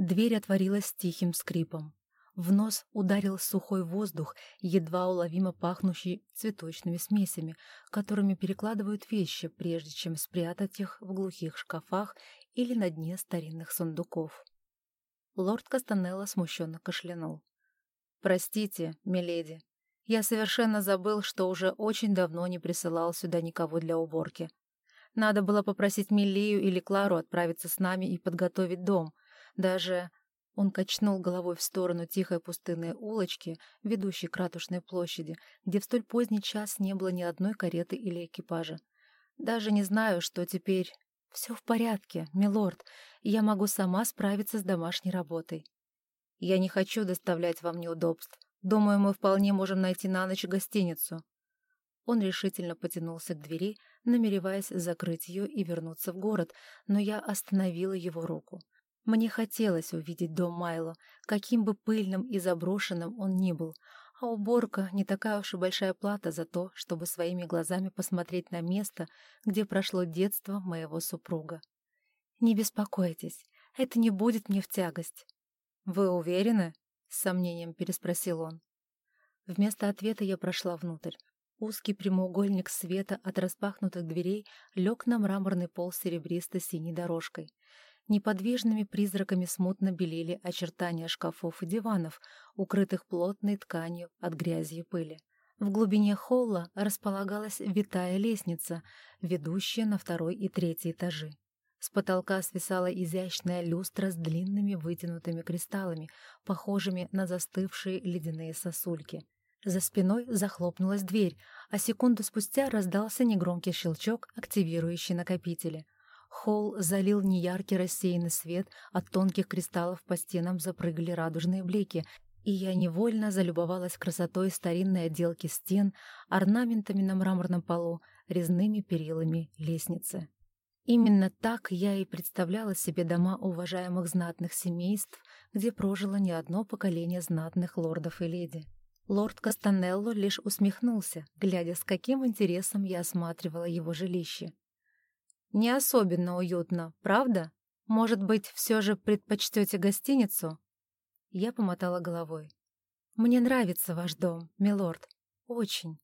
Дверь отворилась с тихим скрипом. В нос ударил сухой воздух, едва уловимо пахнущий цветочными смесями, которыми перекладывают вещи, прежде чем спрятать их в глухих шкафах или на дне старинных сундуков. Лорд Кастанелло смущенно кашлянул. «Простите, миледи, я совершенно забыл, что уже очень давно не присылал сюда никого для уборки. Надо было попросить Миллию или Клару отправиться с нами и подготовить дом. Даже он качнул головой в сторону тихой пустынной улочки, ведущей к Ратушной площади, где в столь поздний час не было ни одной кареты или экипажа. «Даже не знаю, что теперь...» «Все в порядке, милорд, я могу сама справиться с домашней работой». «Я не хочу доставлять вам неудобств. Думаю, мы вполне можем найти на ночь гостиницу». Он решительно потянулся к двери, намереваясь закрыть ее и вернуться в город, но я остановила его руку. Мне хотелось увидеть дом Майло, каким бы пыльным и заброшенным он ни был, а уборка — не такая уж и большая плата за то, чтобы своими глазами посмотреть на место, где прошло детство моего супруга. «Не беспокойтесь, это не будет мне в тягость». «Вы уверены?» — с сомнением переспросил он. Вместо ответа я прошла внутрь. Узкий прямоугольник света от распахнутых дверей лег на мраморный пол серебристо-синей дорожкой. Неподвижными призраками смутно белели очертания шкафов и диванов, укрытых плотной тканью от грязи и пыли. В глубине холла располагалась витая лестница, ведущая на второй и третий этажи. С потолка свисала изящная люстра с длинными вытянутыми кристаллами, похожими на застывшие ледяные сосульки. За спиной захлопнулась дверь, а секунду спустя раздался негромкий щелчок, активирующий накопители — Холл залил неяркий рассеянный свет, от тонких кристаллов по стенам запрыгали радужные блики, и я невольно залюбовалась красотой старинной отделки стен, орнаментами на мраморном полу, резными перилами лестницы. Именно так я и представляла себе дома уважаемых знатных семейств, где прожило не одно поколение знатных лордов и леди. Лорд Кастанелло лишь усмехнулся, глядя, с каким интересом я осматривала его жилище. Не особенно уютно, правда? Может быть, все же предпочтете гостиницу?» Я помотала головой. «Мне нравится ваш дом, милорд. Очень.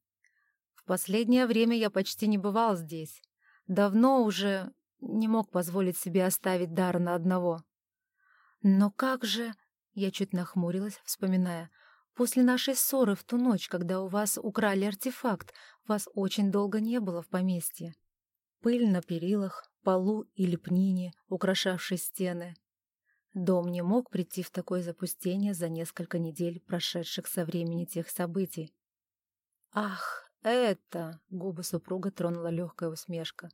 В последнее время я почти не бывал здесь. Давно уже не мог позволить себе оставить Дарна одного. Но как же...» Я чуть нахмурилась, вспоминая. «После нашей ссоры в ту ночь, когда у вас украли артефакт, вас очень долго не было в поместье. Пыль на перилах, полу и лепнине, украшавшей стены. Дом не мог прийти в такое запустение за несколько недель, прошедших со времени тех событий. «Ах, это!» — губы супруга тронула легкая усмешка.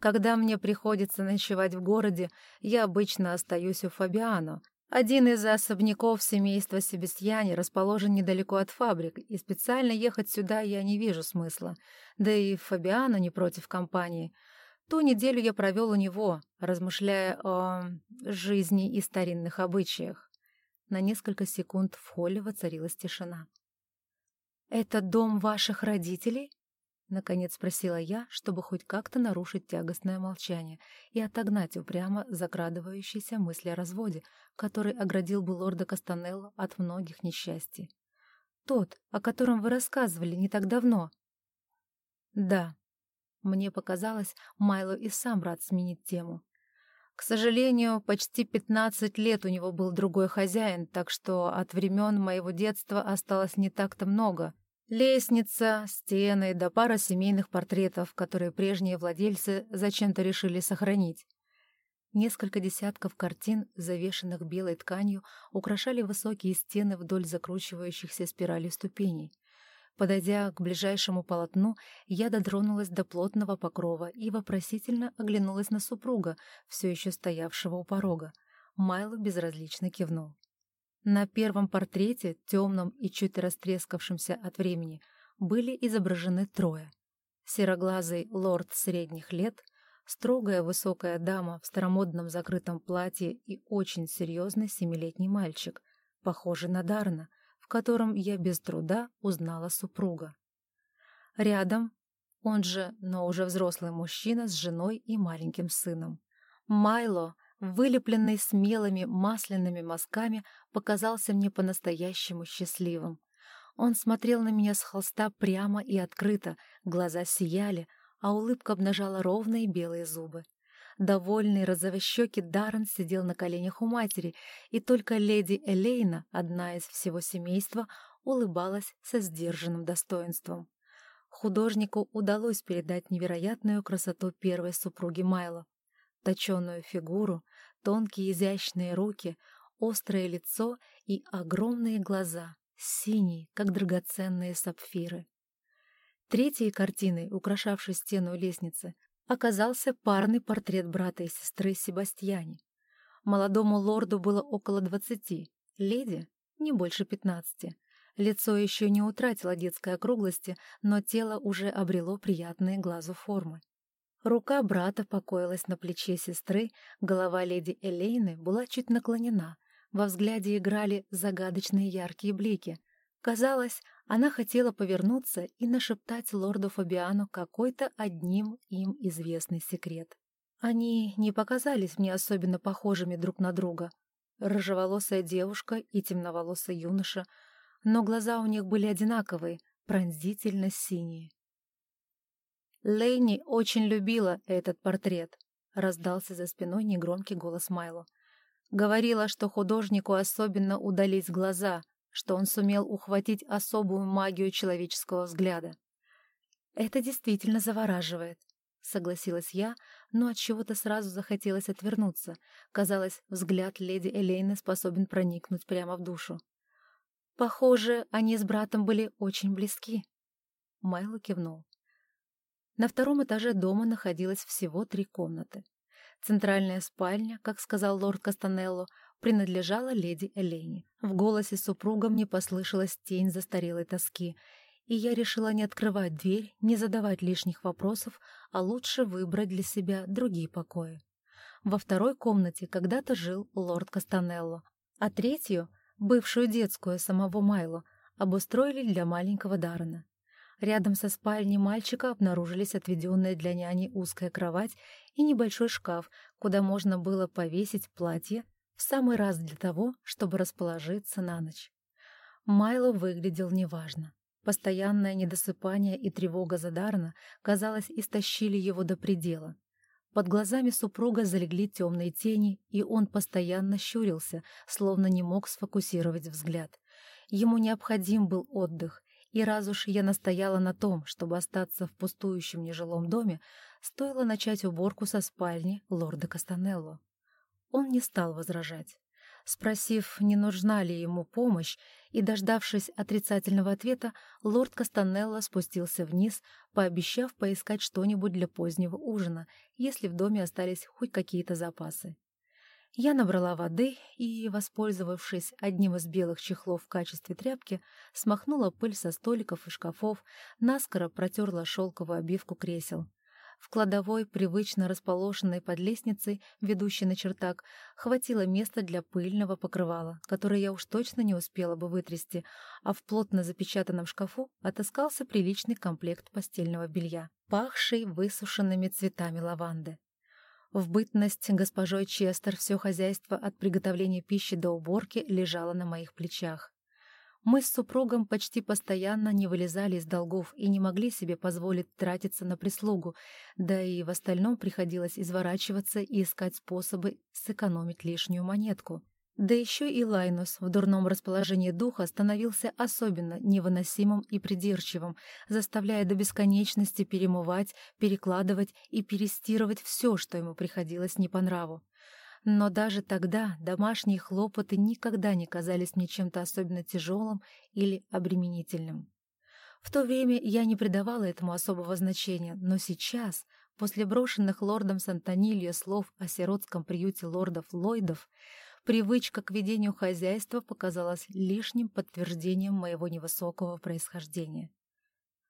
«Когда мне приходится ночевать в городе, я обычно остаюсь у Фабиано, один из особняков семейства Себестьяни расположен недалеко от фабрик, и специально ехать сюда я не вижу смысла. Да и Фабиано не против компании. Ту неделю я провел у него, размышляя о жизни и старинных обычаях. На несколько секунд в холле воцарилась тишина. «Это дом ваших родителей?» — наконец спросила я, чтобы хоть как-то нарушить тягостное молчание и отогнать упрямо закрадывающиеся мысли о разводе, который оградил бы лорда Кастанелло от многих несчастий. «Тот, о котором вы рассказывали не так давно». «Да». Мне показалось, Майло и сам рад сменить тему. К сожалению, почти пятнадцать лет у него был другой хозяин, так что от времен моего детства осталось не так-то много — Лестница, стены да пара семейных портретов, которые прежние владельцы зачем-то решили сохранить. Несколько десятков картин, завешенных белой тканью, украшали высокие стены вдоль закручивающихся спиралей ступеней. Подойдя к ближайшему полотну, я дотронулась до плотного покрова и вопросительно оглянулась на супруга, все еще стоявшего у порога. Майло безразлично кивнул. На первом портрете, темном и чуть растрескавшемся от времени, были изображены трое. Сероглазый лорд средних лет, строгая высокая дама в старомодном закрытом платье и очень серьезный семилетний мальчик, похожий на Дарна, в котором я без труда узнала супруга. Рядом, он же, но уже взрослый мужчина с женой и маленьким сыном. Майло вылепленный смелыми масляными мазками, показался мне по-настоящему счастливым. Он смотрел на меня с холста прямо и открыто, глаза сияли, а улыбка обнажала ровные белые зубы. Довольный розовощекий Даррен сидел на коленях у матери, и только леди Элейна, одна из всего семейства, улыбалась со сдержанным достоинством. Художнику удалось передать невероятную красоту первой супруги Майло. Точеную фигуру, тонкие изящные руки, острое лицо и огромные глаза, синие, как драгоценные сапфиры. Третьей картиной, украшавшей стену лестницы, оказался парный портрет брата и сестры Себастьяне. Молодому лорду было около двадцати, леди — не больше пятнадцати. Лицо еще не утратило детской округлости, но тело уже обрело приятные глазу формы. Рука брата покоилась на плече сестры, голова леди Элейны была чуть наклонена, во взгляде играли загадочные яркие блики. Казалось, она хотела повернуться и нашептать лорду Фабиану какой-то одним им известный секрет. Они не показались мне особенно похожими друг на друга. Рыжеволосая девушка и темноволосый юноша, но глаза у них были одинаковые, пронзительно синие. Лейни очень любила этот портрет, раздался за спиной негромкий голос Майло. Говорила, что художнику особенно удались глаза — что он сумел ухватить особую магию человеческого взгляда. «Это действительно завораживает», — согласилась я, но от чего то сразу захотелось отвернуться. Казалось, взгляд леди Элейны способен проникнуть прямо в душу. «Похоже, они с братом были очень близки». Майло кивнул. На втором этаже дома находилось всего три комнаты. Центральная спальня, как сказал лорд Кастанелло, принадлежала леди Элейне. В голосе супруга мне послышалась тень застарелой тоски, и я решила не открывать дверь, не задавать лишних вопросов, а лучше выбрать для себя другие покои. Во второй комнате когда-то жил лорд Кастанелло, а третью, бывшую детскую самого Майло, обустроили для маленького Даррена. Рядом со спальней мальчика обнаружились отведенная для няни узкая кровать и небольшой шкаф, куда можно было повесить платье в самый раз для того, чтобы расположиться на ночь. Майло выглядел неважно. Постоянное недосыпание и тревога за Дарна, казалось, истощили его до предела. Под глазами супруга залегли темные тени, и он постоянно щурился, словно не мог сфокусировать взгляд. Ему необходим был отдых, и раз уж я настояла на том, чтобы остаться в пустующем нежилом доме, стоило начать уборку со спальни лорда Кастанелло. Он не стал возражать. Спросив, не нужна ли ему помощь, и дождавшись отрицательного ответа, лорд Кастанелло спустился вниз, пообещав поискать что-нибудь для позднего ужина, если в доме остались хоть какие-то запасы. Я набрала воды и, воспользовавшись одним из белых чехлов в качестве тряпки, смахнула пыль со столиков и шкафов, наскоро протерла шелковую обивку кресел. В кладовой, привычно расположенной под лестницей, ведущей на чертак, хватило места для пыльного покрывала, которое я уж точно не успела бы вытрясти, а в плотно запечатанном шкафу отыскался приличный комплект постельного белья, пахший высушенными цветами лаванды. В бытность госпожой Честер все хозяйство от приготовления пищи до уборки лежало на моих плечах. Мы с супругом почти постоянно не вылезали из долгов и не могли себе позволить тратиться на прислугу, да и в остальном приходилось изворачиваться и искать способы сэкономить лишнюю монетку. Да еще и Лайнус в дурном расположении духа становился особенно невыносимым и придирчивым, заставляя до бесконечности перемывать, перекладывать и перестирывать все, что ему приходилось не по нраву. Но даже тогда домашние хлопоты никогда не казались мне чем-то особенно тяжелым или обременительным. В то время я не придавала этому особого значения, но сейчас, после брошенных лордом Сантонильо слов о сиротском приюте лордов Ллойдов, привычка к ведению хозяйства показалась лишним подтверждением моего невысокого происхождения.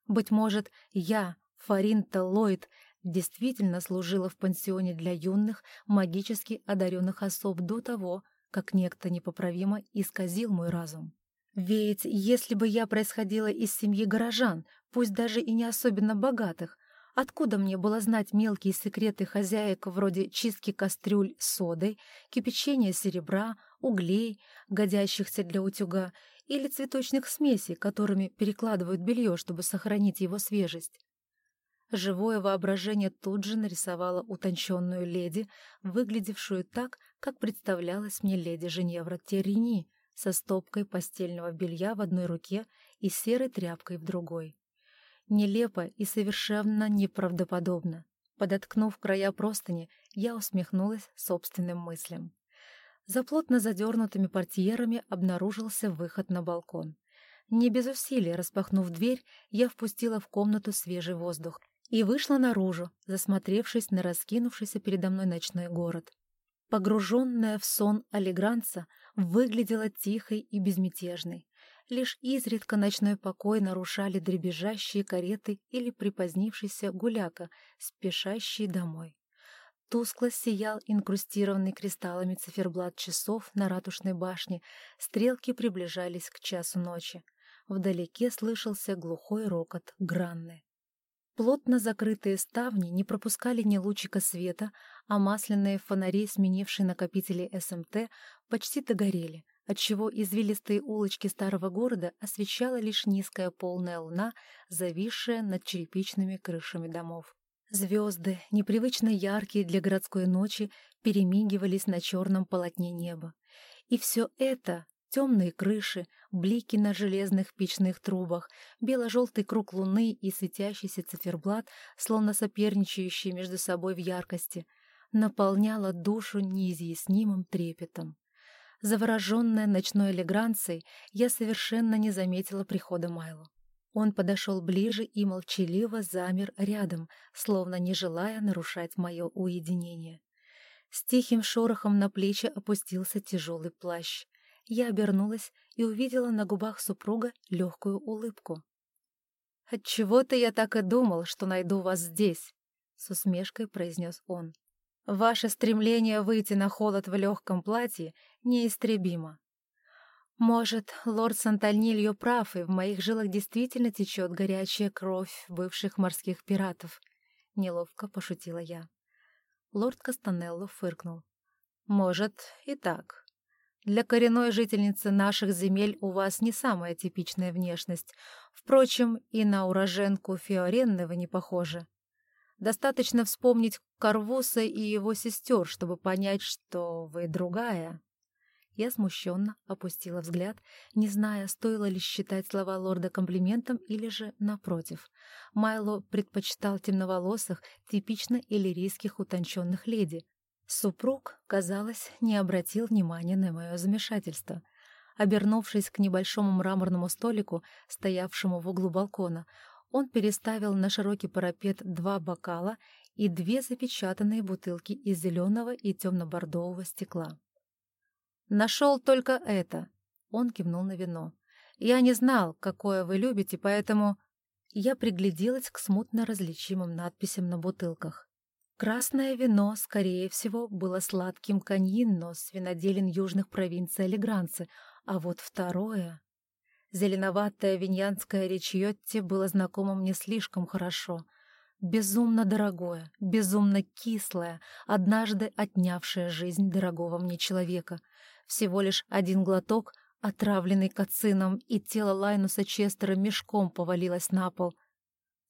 Быть может, я, Фаринта Ллойд, действительно служила в пансионе для юных, магически одаренных особ до того, как некто непоправимо исказил мой разум. Ведь если бы я происходила из семьи горожан, пусть даже и не особенно богатых, Откуда мне было знать мелкие секреты хозяек вроде чистки кастрюль содой, кипячения серебра, углей, годящихся для утюга, или цветочных смесей, которыми перекладывают белье, чтобы сохранить его свежесть? Живое воображение тут же нарисовало утонченную леди, выглядевшую так, как представлялась мне леди Женевра Террини, со стопкой постельного белья в одной руке и серой тряпкой в другой. Нелепо и совершенно неправдоподобно. Подоткнув края простыни, я усмехнулась собственным мыслям. За плотно задернутыми портьерами обнаружился выход на балкон. Не без усилий распахнув дверь, я впустила в комнату свежий воздух и вышла наружу, засмотревшись на раскинувшийся передо мной ночной город. Погруженная в сон Алигранца выглядела тихой и безмятежной. Лишь изредка ночной покой нарушали дребезжащие кареты или припозднившийся гуляка, спешащий домой. Тускло сиял инкрустированный кристаллами циферблат часов на ратушной башне, стрелки приближались к часу ночи. Вдалеке слышался глухой рокот гранны. Плотно закрытые ставни не пропускали ни лучика света, а масляные фонари, сменившие накопители СМТ, почти догорели, отчего извилистые улочки старого города освещала лишь низкая полная луна, зависшая над черепичными крышами домов. Звезды, непривычно яркие для городской ночи, перемигивались на черном полотне неба. И все это темные крыши, блики на железных печных трубах, бело-желтый круг луны и светящийся циферблат, словно соперничающие между собой в яркости, наполняло душу неизъяснимым трепетом. Завороженная ночной элегранцией, я совершенно не заметила прихода Майло. Он подошел ближе и молчаливо замер рядом, словно не желая нарушать мое уединение. С тихим шорохом на плечи опустился тяжелый плащ я обернулась и увидела на губах супруга легкую улыбку. «Отчего-то я так и думал, что найду вас здесь», — с усмешкой произнес он. «Ваше стремление выйти на холод в легком платье неистребимо. Может, лорд Сантальнильо прав, и в моих жилах действительно течет горячая кровь бывших морских пиратов», — неловко пошутила я. Лорд Кастанелло фыркнул. «Может, и так. Для коренной жительницы наших земель у вас не самая типичная внешность. Впрочем, и на уроженку Фиоренны вы не похожи. Достаточно вспомнить Карвуса и его сестер, чтобы понять, что вы другая. Я смущенно опустила взгляд, не зная, стоило ли считать слова лорда комплиментом или же напротив. Майло предпочитал темноволосых, типично иллирийских утонченных леди, Супруг, казалось, не обратил внимания на мое замешательство. Обернувшись к небольшому мраморному столику, стоявшему в углу балкона, он переставил на широкий парапет два бокала и две запечатанные бутылки из зеленого и темно-бордового стекла. «Нашел только это», — он кивнул на вино. «Я не знал, какое вы любите, поэтому...» Я пригляделась к смутно различимым надписям на бутылках. Красное вино, скорее всего, было сладким каньино с виноделин южных провинций Алигранцы, а вот второе... Зеленоватое виньянское речьотти было знакомо мне слишком хорошо. Безумно дорогое, безумно кислое, однажды отнявшее жизнь дорогого мне человека. Всего лишь один глоток, отравленный кацином, и тело Лайнуса Честера мешком повалилось на пол —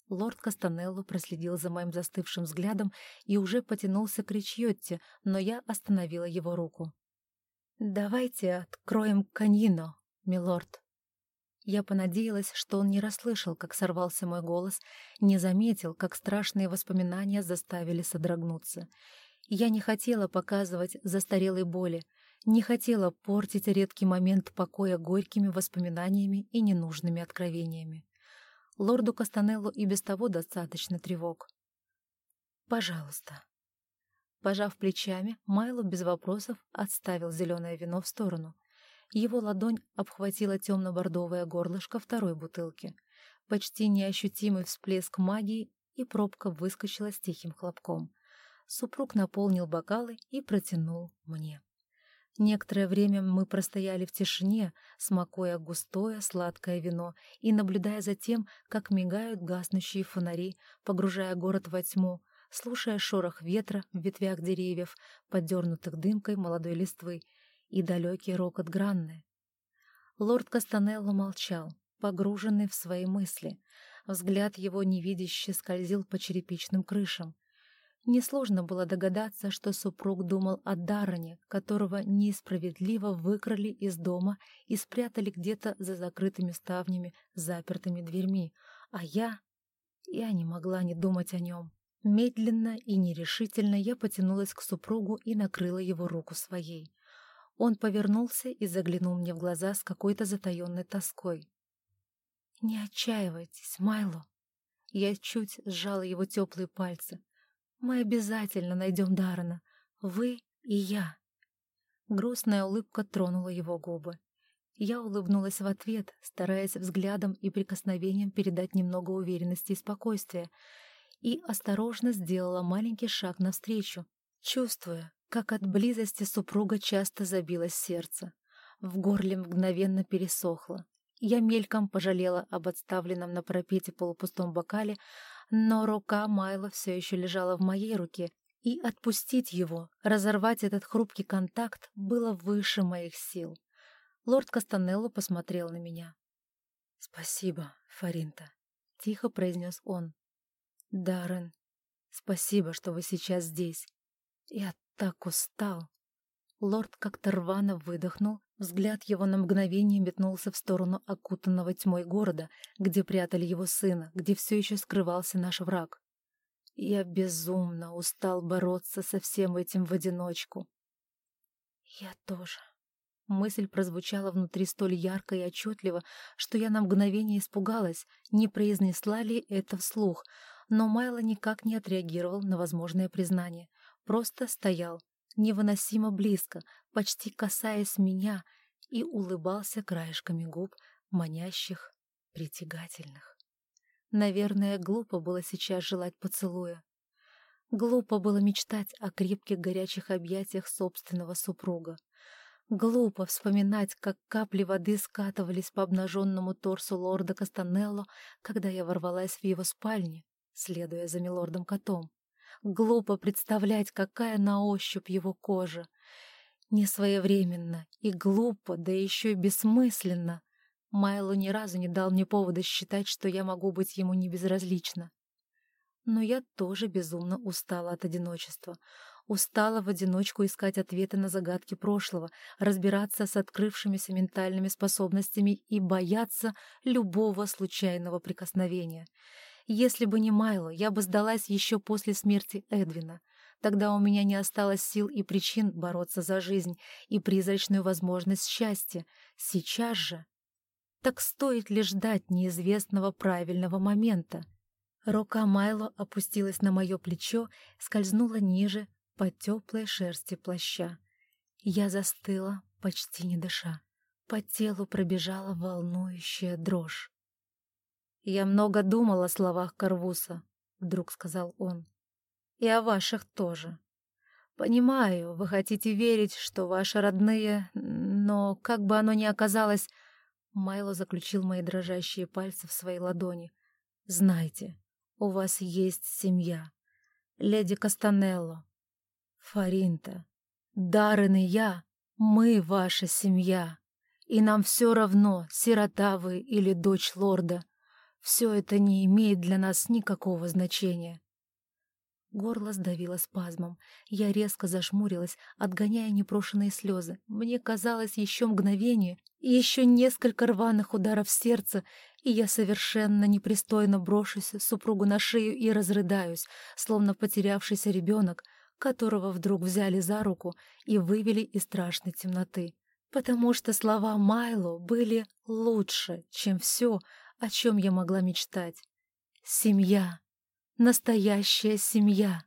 Лорд Кастанелло проследил за моим застывшим взглядом и уже потянулся к Ричьотте, но я остановила его руку. «Давайте откроем каньино, милорд». Я понадеялась, что он не расслышал, как сорвался мой голос, не заметил, как страшные воспоминания заставили содрогнуться. Я не хотела показывать застарелой боли, не хотела портить редкий момент покоя горькими воспоминаниями и ненужными откровениями. Лорду Кастанеллу и без того достаточно тревог. «Пожалуйста». Пожав плечами, Майло без вопросов отставил зеленое вино в сторону. Его ладонь обхватила темно-бордовое горлышко второй бутылки. Почти неощутимый всплеск магии, и пробка выскочила с тихим хлопком. Супруг наполнил бокалы и протянул мне. Некоторое время мы простояли в тишине, смакуя густое сладкое вино и наблюдая за тем, как мигают гаснущие фонари, погружая город во тьму, слушая шорох ветра в ветвях деревьев, подернутых дымкой молодой листвы, и далекий рокот Гранны. Лорд Кастанелло молчал, погруженный в свои мысли. Взгляд его невидяще скользил по черепичным крышам. Несложно было догадаться, что супруг думал о Дароне, которого несправедливо выкрали из дома и спрятали где-то за закрытыми ставнями, запертыми дверьми, а я... Я не могла не думать о нем. Медленно и нерешительно я потянулась к супругу и накрыла его руку своей. Он повернулся и заглянул мне в глаза с какой-то затаенной тоской. «Не отчаивайтесь, Майло!» Я чуть сжала его теплые пальцы. Мы обязательно найдем Дарана. Вы и я. Грустная улыбка тронула его губы. Я улыбнулась в ответ, стараясь взглядом и прикосновением передать немного уверенности и спокойствия, и осторожно сделала маленький шаг навстречу, чувствуя, как от близости супруга часто забилось сердце. В горле мгновенно пересохло. Я мельком пожалела об отставленном на пропете полупустом бокале, но рука Майла все еще лежала в моей руке, и отпустить его, разорвать этот хрупкий контакт было выше моих сил. Лорд Кастанелло посмотрел на меня. «Спасибо, Фаринта», — тихо произнес он. «Даррен, спасибо, что вы сейчас здесь. Я так устал». Лорд как-то рвано выдохнул, взгляд его на мгновение метнулся в сторону окутанного тьмой города, где прятали его сына, где все еще скрывался наш враг. Я безумно устал бороться со всем этим в одиночку. Я тоже. Мысль прозвучала внутри столь ярко и отчетливо, что я на мгновение испугалась, не произнесла ли это вслух, но Майло никак не отреагировал на возможное признание, просто стоял, невыносимо близко, почти касаясь меня, и улыбался краешками губ, манящих, притягательных. Наверное, глупо было сейчас желать поцелуя. Глупо было мечтать о крепких горячих объятиях собственного супруга. Глупо вспоминать, как капли воды скатывались по обнаженному торсу лорда Кастанелло, когда я ворвалась в его спальне, следуя за милордом-котом. Глупо представлять, какая на ощупь его кожа. Несвоевременно и глупо, да еще и бессмысленно. Майло ни разу не дал мне повода считать, что я могу быть ему не безразлична. Но я тоже безумно устала от одиночества. Устала в одиночку искать ответы на загадки прошлого, разбираться с открывшимися ментальными способностями и бояться любого случайного прикосновения. Если бы не Майло, я бы сдалась еще после смерти Эдвина. Тогда у меня не осталось сил и причин бороться за жизнь и призрачную возможность счастья. Сейчас же... Так стоит ли ждать неизвестного правильного момента? Рука Майло опустилась на мое плечо, скользнула ниже, по теплой шерсти плаща. Я застыла, почти не дыша. По телу пробежала волнующая дрожь. «Я много думал о словах Карвуса», — вдруг сказал он. «И о ваших тоже. Понимаю, вы хотите верить, что ваши родные, но как бы оно ни оказалось...» Майло заключил мои дрожащие пальцы в свои ладони. «Знайте, у вас есть семья. Леди Кастанелло, Фаринта, Даррен и я, мы ваша семья. И нам все равно, сирота вы или дочь лорда. Все это не имеет для нас никакого значения. Горло сдавило спазмом. Я резко зашмурилась, отгоняя непрошенные слезы. Мне казалось еще мгновение, еще несколько рваных ударов сердца, и я совершенно непристойно брошусь супругу на шею и разрыдаюсь, словно потерявшийся ребенок, которого вдруг взяли за руку и вывели из страшной темноты. Потому что слова Майло были лучше, чем все, о чем я могла мечтать. Семья. Настоящая семья.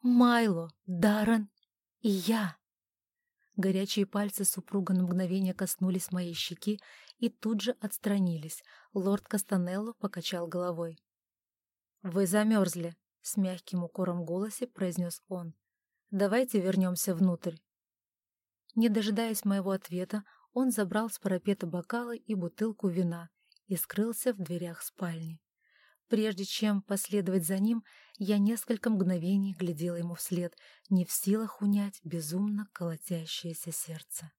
Майло, Даррен и я. Горячие пальцы супруга на мгновение коснулись моей щеки и тут же отстранились. Лорд Кастанелло покачал головой. «Вы замерзли», — с мягким укором голосе произнес он. «Давайте вернемся внутрь». Не дожидаясь моего ответа, он забрал с парапета бокалы и бутылку вина и скрылся в дверях спальни. Прежде чем последовать за ним, я несколько мгновений глядела ему вслед, не в силах унять безумно колотящееся сердце.